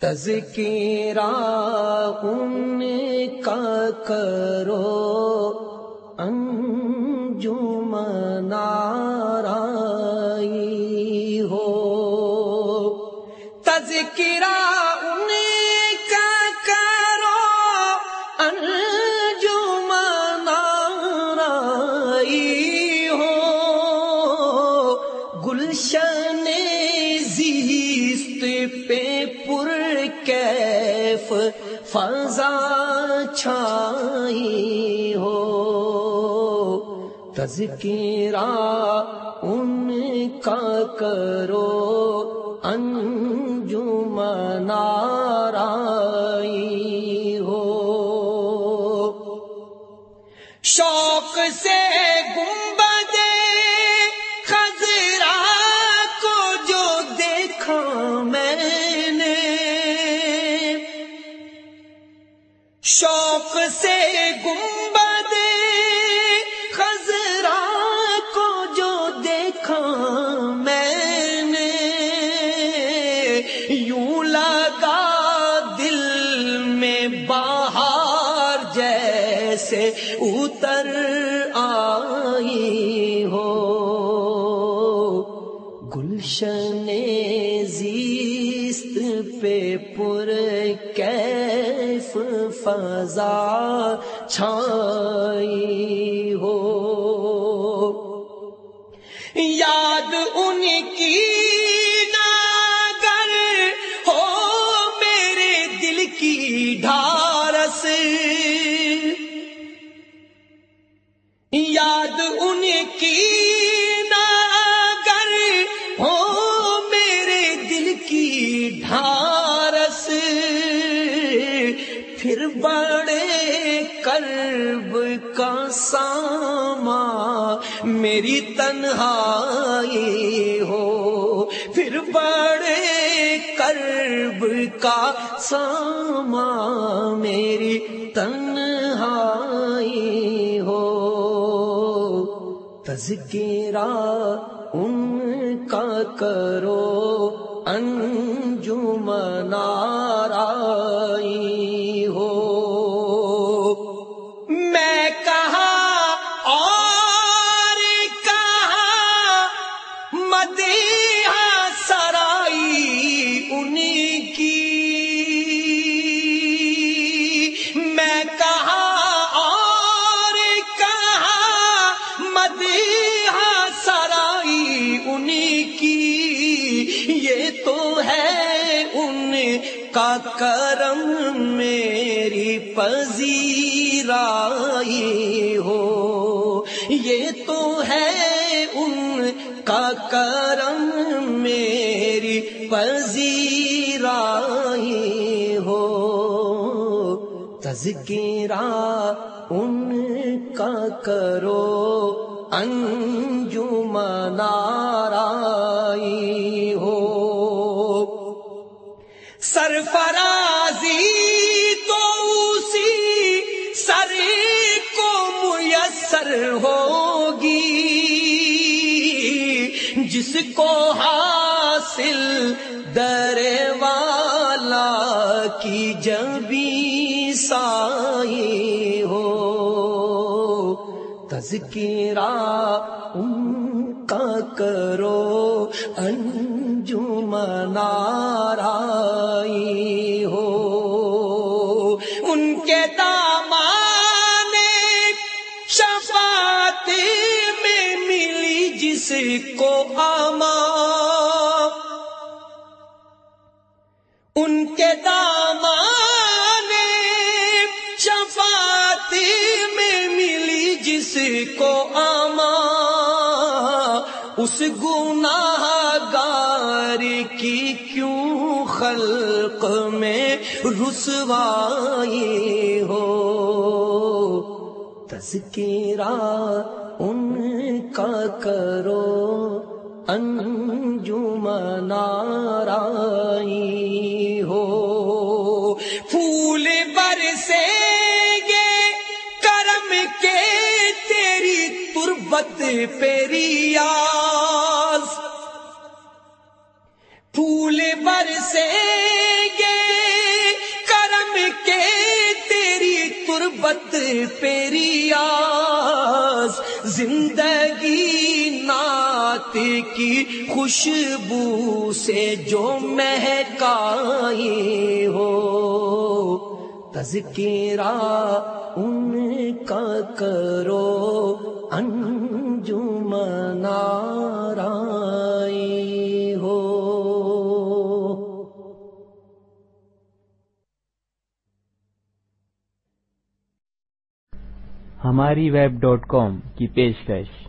تذکیرہ ان کا کرو انجم ہو۔ تذکرہ فضا چھائی ہو۔ تذکرہ ان کا کرو ان شوق سے گنبد خزرا کو جو دیکھا میں نے، یوں لگا دل میں باہر جیسے اتر آئی ہو۔ گلشن زیست پہ پر فضا چھائی ہو۔ یاد ان کی ناگر ہو میرے دل کی ڈھارس۔ بڑے کرب کا ساما، میری تنہائی ہو۔ پھر بڑے کرب کا ساما، میری تنہائی ہو۔ تذکرہ ان کا کرو۔ کا کرم میری پذیرائی ہو۔ یہ تو ہے ان کا کرم میری پذیرائی ہو۔ تذکرہ ان کا کرو انجم میسر ہوگی جس کو حاصل در والا کی جبی سائی ہو۔ تذکرہ ان کا کرو انجم نارائی ہو۔ ان کے دامان ان کے دامان شفاعت میں ملی جس کو آما، اس گناہ گار کی کیوں خلق میں رسوائی ہو؟ تذکرہ ان کا کرو انجم نارائی ہو پھول برسیں گے کرم کے تیری تربت پیری آس پھول برسیں گے کرم کے تیری تربت پیری آس زندگی نعت کی خوشبو سے جو مہکائی ہو۔ تذکرہ ان کا کرو انجمن ہو۔ ہماری ویب ڈاٹ کام کی پیشکش۔